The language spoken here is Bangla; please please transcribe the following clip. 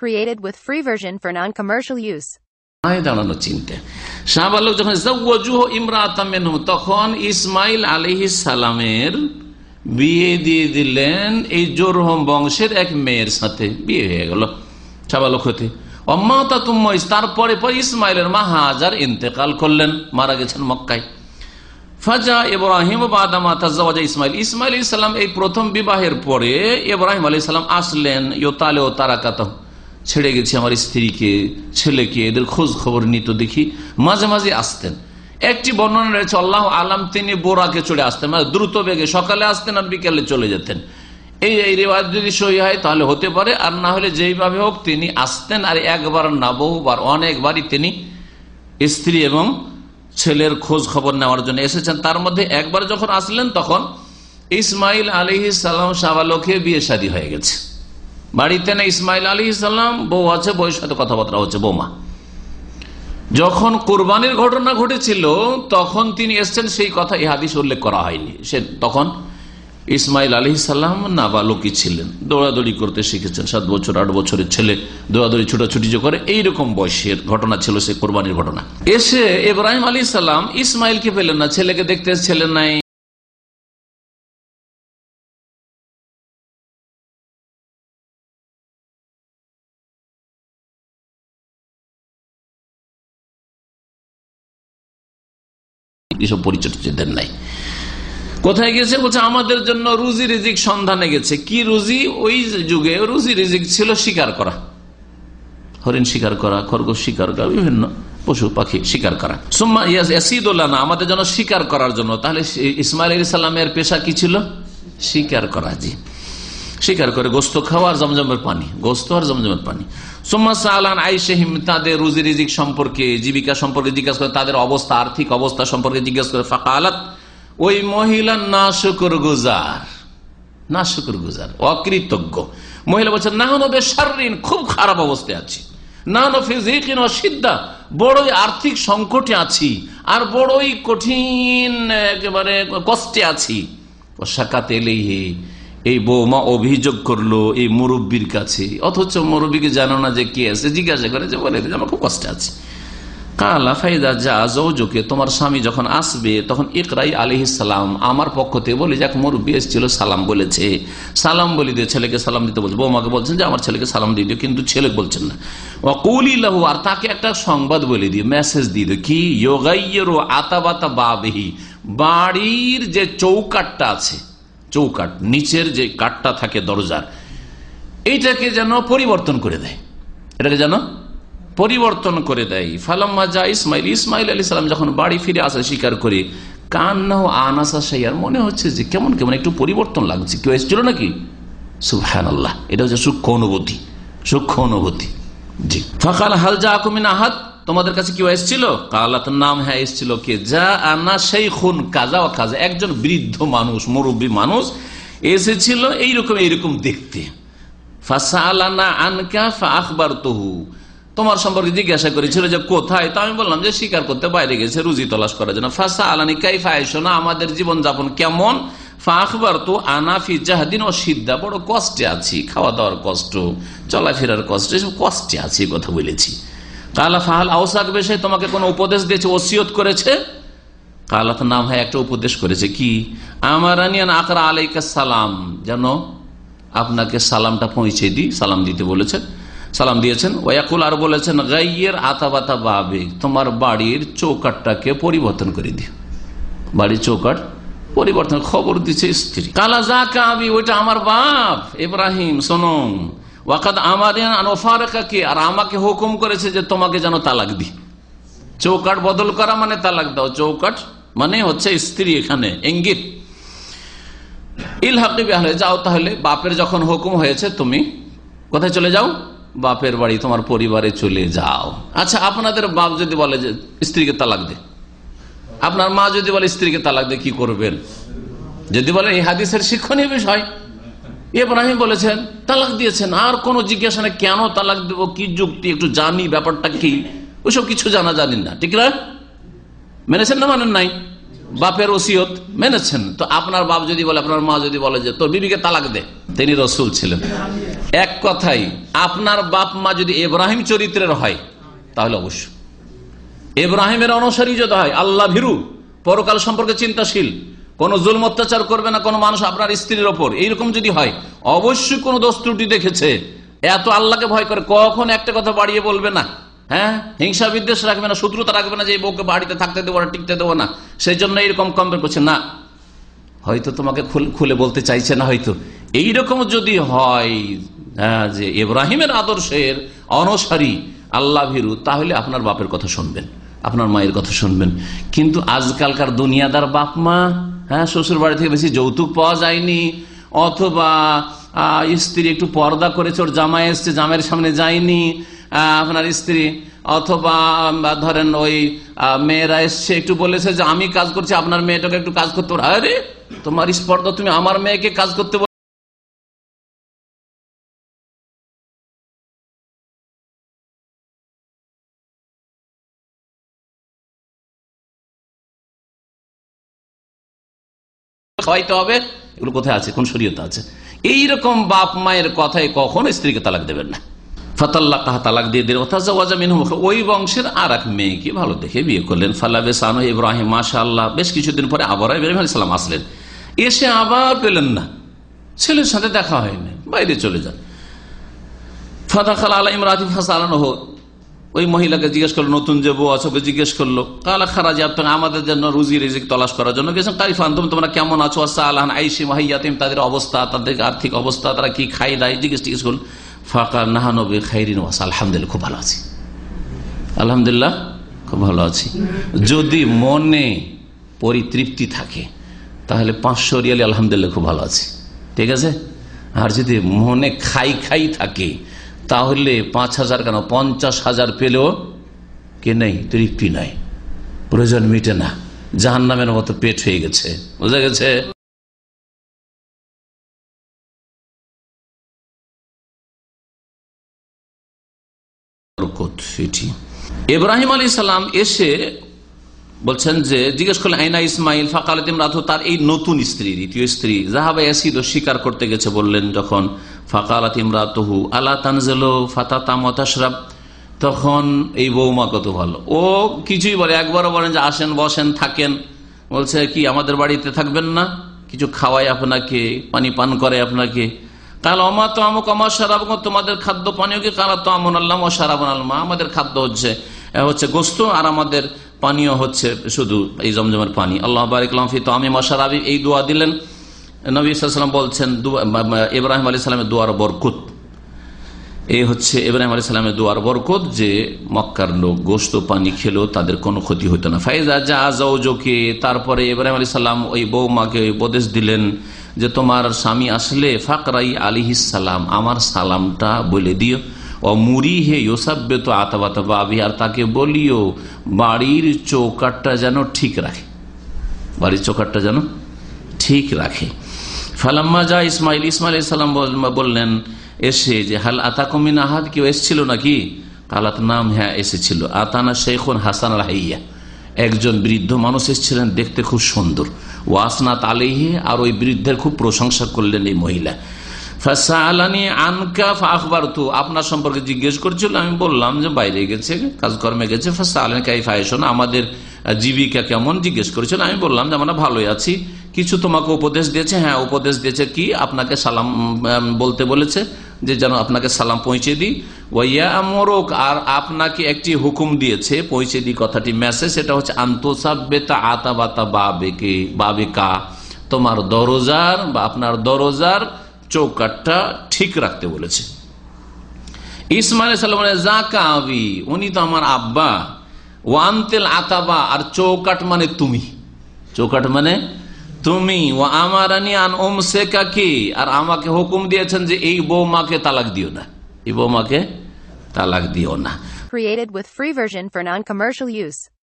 Created with free version for non-commercial use. দাঁড়ানো চিনতে। শাহবালক যখন জাওয়াজুহ ইমরাতামেন তখন ইসমাইল আলহি সালামের বিয়ে দিয়ে দিলেন এই জোরহম বংশের এক মেয়ের সাথে। বিয়ে হয়ে গেল শাহবালক হতে। অম্মাতা তুম্মইস তারপরে পর ইসমাইলের মা হাজার ইন্তেকাল করলেন, মারা গেছেন মক্কায়। ফাজা ইব্রাহিম বাদামা তাজাওয়াজা ইসমাইল। ইসমাইল ইসলাম এই প্রথম বিবাহের পরে ইব্রাহিম আলী সালাম আসলেন ইয়োতালে ও তারাকাত ছেড়ে গেছি আমার স্ত্রীকে, ছেলেকে, এদের খোঁজ খবর নিত দেখি মাঝে মাঝে আসতেন। একটি বর্ণনা রয়েছে, আল্লাহ আলাম তিনি বোরাকে চড়ে আসতেন মানে দ্রুত বেগে সকালে আসতেন আর বিকেলে চলে যেতেন। এই এই রেওয়াজ যদি সহি হয় তাহলে হতে পারে, আর না হলে যেইভাবে হোক তিনি আসতেন আর একবার না, বহুবার, অনেকবারই তিনি স্ত্রী এবং ছেলের খোঁজ খবর নেওয়ার জন্য এসেছেন। তার মধ্যে একবার যখন আসলেন তখন ইসমাইল আলী সাল্লাম সাবালকে বিয়ে শাদী হয়ে গেছে। বাড়িতে না ইসমাইল আলী সাল্লাম, বউ আছে, বউয়ের সাথে কথাবার্তা হচ্ছে, বৌমা। যখন কোরবানির ঘটনা ঘটেছিল, তখন তিনি এসছেন, সেই কথা, এই হাদিস উল্লেখ করা হয়নি। সে তখন ইসমাইল আলী সাল্লাম নাবালকই ছিলেন, দৌড়াদৌড়ি করতে শিখেছেন, সাত বছর, আট বছরের ছেলে, দৌড়াদৌড়ি, ছুটাছুটি যে করে এইরকম বয়সের ঘটনা ছিল, সে কোরবানির ঘটনা। এসে ইব্রাহিম আলী সাল্লাম ইসমাইলকে পেলেন না, ছেলেকে দেখতে ছেলে নাই এসব পরিচয় দেন নাই। কোথায় গেছে বলছে, আমাদের জন্য রুজি রিজিক সন্ধানে গেছে। কি রুজি? ওই যুগে রুজি রিজিক ছিল শিকার করা। হরিণ শিকার করা, খরগোশ শিকার করা, বিভিন্ন পশু পাখি শিকার করা। সুম্মা ইয়াসিদুল্লাহ আমাদের জন্য শিকার করার জন্য। তাহলে ইসমাইল সাল্লামের পেশা কি ছিল? শিকার করা, জি। শিকার করে গোস্ত খাওয়া আর জমজমের পানি, গোস্ত আর জমজমের পানি। তাদের রুজি রিজিক সম্পর্কে, জীবিকা সম্পর্কে জিজ্ঞাসা করে, তাদের অবস্থা, আর্থিক অবস্থা সম্পর্কে জিজ্ঞাসা করে ওই মহিলা না গুজার না অকৃতজ্ঞ। মহিলা বলছে না নবে খুব খারাপ অবস্থায় আছি। না নফিজিকিন অসিদ্ধা বড়ই আর্থিক সংকটে আছি, আর বড়ই কঠিন, একেবারে কষ্টে আছি। সাকাত এলেই এই বৌমা অভিযোগ করল এই মুরব্বীর কাছে। অথচ মুরব্বীকে জানো না যে কে আছে? জিজ্ঞাসা করে যে বলে আমার খুব কষ্টে আছে। কালা ফাইদা যা যৌজকে তোমার স্বামী যখন আসবে, তখন ইকরাই আলি সালাম আমার পক্ষ থেকে বলি যাক মুরব্বী এসেছিল, সালাম বলেছে। সালাম বলি দিয়ে ছেলেকে সালাম দিতে বলছে। বৌমাকে বলছেন যে, আমার ছেলেকে সালাম দিয়ে দিও। কিন্তু ছেলে বলছেন না। কৌলি লাহু আর তাকে একটা সংবাদ বলে দিও, মেসেজ দিয়ে দিও কি? যোগাইয়েরও আতাবাতা বাবেহি বাড়ির যে চৌকাটটা আছে চৌকাট নিচের যে কাঠটা থাকে দরজার, এইটাকে যেন পরিবর্তন করে দেয়। এটাকে যেন পরিবর্তন করে দেয়। ফালাম্মা যা ইসমাইল ইসমাইল আলী সালাম যখন বাড়ি ফিরে আসে স্বীকার করে কান্না আনাসা সাইয়ার মনে হচ্ছে যে কেমন কেমন একটু পরিবর্তন লাগছে। কেউ এসেছিল নাকি? সুফহান আল্লাহ এটা হচ্ছে সূক্ষ্ম অনুভূতি সূক্ষ্ম অনুভূতি। জি। ফাঁকাল হাল যা আকুমিন আহাত তোমাদের কাছে কেউ এসেছিল? কালাত, নাম হ্যাঁ এসেছিল কে? যা আনা সেই খুন কাজা ও কাজা। একজন বৃদ্ধ মানুষ, মুরব্বী মানুষ এসেছিল এইরকম এইরকম দেখতে। তোমার সম্পর্কে জিজ্ঞাসা করেছিল যে কোথায়? তো আমি বললাম যে স্বীকার করতে বাইরে গেছে, রুজি তলাশ করার জন্য। ফাঁসা আলানি কাই ফাইসো না, আমাদের জীবন যাপন কেমন? ফাঁকবার তো আনাফি জাহাদিন ও সিদ্ধা বড় কষ্টে আছি খাওয়া দাওয়ার কষ্ট, চলাফেরার কষ্ট, এসব কষ্টে আছি কথা বলেছি। কালা ফাহাল আউসাক বেশে তোমাকে কোনো উপদেশ দিয়েছে, ওসিয়ত করেছে? কালাত নাম হয় একটা উপদেশ করেছে কি? আমার আকরা আলাইকা সালাম, যেন আপনাকে সালামটা পৌঁছে দিই, সালাম দিতে বলেছেন, সালাম দিয়েছেন। ওয়াকুল আর বলেছেন, গাইয়ের আতাবাতা বাবে, তোমার বাড়ির চৌকাটটাকে পরিবর্তন করে দিও। বাড়ির চৌকাট পরিবর্তন, খবর দিচ্ছে স্ত্রী। কালা যা কাবি ওইটা আমার বাপ, ইব্রাহিম সোনম ওয়াকাদ ওফারকাকে, আর আমাকে হুকুম করেছে যে তোমাকে যেন তালাক দি চৌকাট বদল করা মানে তালাক দাও। চৌকাট মানে হচ্ছে স্ত্রী এখানে, ইঙ্গিত। ইল হাকিব যাও তাহলে, বাপের যখন হুকুম হয়েছে, তুমি কোথায় চলে যাও? বাপের বাড়ি, তোমার পরিবারে চলে যাও। আচ্ছা আপনাদের বাপ যদি বলে যে স্ত্রীকে তালাক দে, আপনার মা যদি বলে স্ত্রীকে তালাক দে, কি করবেন? যদি বলে এই হাদিসের শিক্ষণীয় বিষয় ইব্রাহিম বলেছেন, তালাক দিয়েছেন। আর কোন জিজ্ঞাসা নেই, কেন তালাক দেবো, কি যুক্তি, একটু জানি ব্যাপারটা কি। ওইসব কিছু জানা জানেন না, ঠিক না? মেনেছেন না মানেন নাই? বাপের ওসিয়ত, মেনেছেন। তো আপনার বাপ যদি বলে, আপনার মা যদি বলে যে, তোর বিবিকে তালাক দে তিনি রসুল ছিলেন। এক কথাই, আপনার বাপ মা যদি এব্রাহিম চরিত্রের হয়, তাহলে অবশ্য। এব্রাহিমের অনুসারী যদি হয়, আল্লাহ ভীরু, পরকাল সম্পর্কে চিন্তাশীল। কোন জুলম অত্যাচার করবে না, কোনো মানুষ আপনার স্ত্রীর ওপর। এইরকম যদি হয়, অবশ্যই কোনো দোষ ত্রুটি দেখেছে। এত আল্লাহকে ভয় করে কখন একটা কথা বাড়িয়ে বলবে না? হ্যাঁ? হিংসা বিদ্বেষ রাখবে না, শত্রুতা রাখবে না যে বউকে বাড়িতে থাকতে দেবো না, টিকতে দেবো না। সেই জন্য এইরকম কম্পেয়ার করছে। না, হয়তো তোমাকে খুলে বলতে চাইছে না হয়তো। এইরকম যদি হয় হ্যাঁ যে ইব্রাহিমের আদর্শের অনসারী আল্লাহ ভীরু, তাহলে আপনার বাপের কথা শুনবেন, আপনার মায়ের কথা শুনবেন। কিন্তু আজকালকার দুনিয়াদার বাপ মা হ্যাঁ শ্বশুর বাড়ি থেকে বেশি যৌতুক পাওয়া যায়নি। অথবা স্ত্রী একটু পর্দা করেছে, ওর জামাই এসছে, জামাইয়ের সামনে যায়নি। আপনার স্ত্রী, অথবা ধরেন ওই মেয়েরা এসছে, একটু বলেছে যে, আমি কাজ করছি, আপনার মেয়েটাকে একটু কাজ করতে পারে তোমার স্পর্ধা, তুমি আমার মেয়েকে কাজ করতে খাওয়াইতে হবে। এগুলো কোথায় আছে? কোন শরীয়তে আছে? এইরকম বাপ মায়ের কথায় কখনো স্ত্রীকে তালাক দেবেন না। বেশ কিছুদিন পরে আবার এসে আবার পেলেন না। ছেলের সাথে দেখা হয়নি। বাইরে চলে যান। ফাদা খালা আল্লাহ ইমরাতি ফাঁসা আলানো হোক ওই মহিলাকে জিজ্ঞেস করল, নতুন যে বউ আছে? ওকে জিজ্ঞেস করল, কালা খারাজ আমাদের জন্য রুজি রিজিক তলাশ করার জন্য গেছেন। কারিফান তুমি তোমরা কেমন আছো? আসা আল্লাহ আইসি মাহিয়াতিম তাদের অবস্থা, তাদের আর্থিক অবস্থা, তারা কি খাই দায় জিজ্ঞেস টিজ্ঞেস করল ফাঁকা নাহানবী খাইরিন ওয়াস, আলহামদুলিল্লাহ খুব ভালো আছি। আলহামদুলিল্লাহ খুব ভালো আছি। যদি মনে পরিতৃপ্তি থাকে, তাহলে পাঁচশো রিয়ালি আলহামদুলিল্লাহ খুব ভালো আছি। ঠিক আছে? আর যদি মনে খাই খাই থাকে তাহলে পাঁচ হাজার কেন? পঞ্চাশ হাজার পেলেও কে নেই? তৃপ্তি নাই। প্রয়োজন মিটে না। জাহান নামের মতো পেট হয়ে গেছে। বোঝা গেছে? ইব্রাহিম আলী সালাম এসে বলছেন যে, জিজ্ঞেস করলেন, আইনা ইসমাইল ফাকালিম রাথু তার এই নতুন স্ত্রী, দ্বিতীয় স্ত্রী জাহাবা ইয়াসিদ স্বীকার করতে গেছে বললেন যখন ফাকালাত ইমরাতহু, আলা তানজেলো ফাতা মতাশরাব তখন এই বৌমা কত ভালো। ও কিছুই বলে, একবারও বলেন যে, আসেন, বসেন, থাকেন। বলছে, কি, আমাদের বাড়িতে থাকবেন না? কিছু খাওয়াই আপনাকে, পানি পান করে আপনাকে? কাল অমা তো আমক আমার সারাব তোমাদের খাদ্য পানীয় কি? কালা তো আমন আল্লাহ সারাবন আল্লাহ আমাদের খাদ্য হচ্ছে হচ্ছে গোস্ত, আর আমাদের পানীয় হচ্ছে শুধু এই জমজমের পানি। আল্লাহ বারিকলাম ফি তো আমি মশারাবি এই দোয়া দিলেন। নবী বলছেন ইব্রাহিম আলী সালামের দুয়ার বরকুত। এই হচ্ছে ইব্রাহিম আলী সালামের দুয়ার বরকত যে মক্কার লোক গোস্ত পানি খেলেও তাদের কোনো ক্ষতি হতো না। ফাইজা যা আজাও জোকে তারপরে ইব্রাহিম আলী সাল্লাম ওই বৌমাকে উপদেশ দিলেন যে, তোমার স্বামী আসলে ফাকরাই আলিহিসাল্লাম আমার সালামটা বলে দিও। মুড়ি হে ইয়োসাব্য তো আতাবাতা বাবি, আর তাকে বলিও, বাড়ির চৌকাটটা যেন ঠিক রাখে। বাড়ির চৌকাটটা যেন ঠিক রাখে। ফালাম্মা যা ইসমাইল ইসমাইল ইসলাম বললেন, এসে যে, হাল আতাকমিন আহাদ? কেউ এসেছিল নাকি? কালাত, নাম হ্যাঁ এসেছিল। আতানা শেখুন হাসান রাহাইয়া একজন বৃদ্ধ মানুষ এসেছিলেন, দেখতে খুব সুন্দর। ওয়াসনাত আলিহি আর ওই বৃদ্ধের খুব প্রশংসা করলেন এই মহিলা। তু আপনার সম্পর্কে জিজ্ঞেস করছিল, আমি বললাম যে, বাইরে গেছে, কাজকর্মে গেছে। আলানি কাই আমাদের জীবিকা কেমন জিজ্ঞেস করেছেন, আমি বললাম যে, আমরা ভালোই আছি। কিছু তোমাকে উপদেশ দিয়েছে হ্যাঁ উপদেশ দিয়েছে কি? আপনাকে সালাম বলতে বলেছে যে, যেন আপনাকে সালাম পৌঁছে দিই। ওয়াইয়া মোরক আর আপনাকে একটি হুকুম দিয়েছে, পৌঁছে দিই কথাটি মেসেজ সেটা হচ্ছে আন্তসাব্যতা আতা বাতা বাবেকে, বাবেকা। তোমার দরজার বা আপনার দরজার চৌকাটটা ঠিক রাখতে বলেছে। ইসমাইল সাল্লাম জাকা আবি, উনি তো আমার আব্বা। ওয়ান্তেল আতাবা, আর চৌকাট মানে তুমি। চৌকাট মানে তুমি। ও আমার আন ওম শেখাকে আর আমাকে হুকুম দিয়েছেন যে এই বৌমাকে তালাক দিও না। এই বৌমাকে তালাক দিও না। Created with free version for non-commercial use.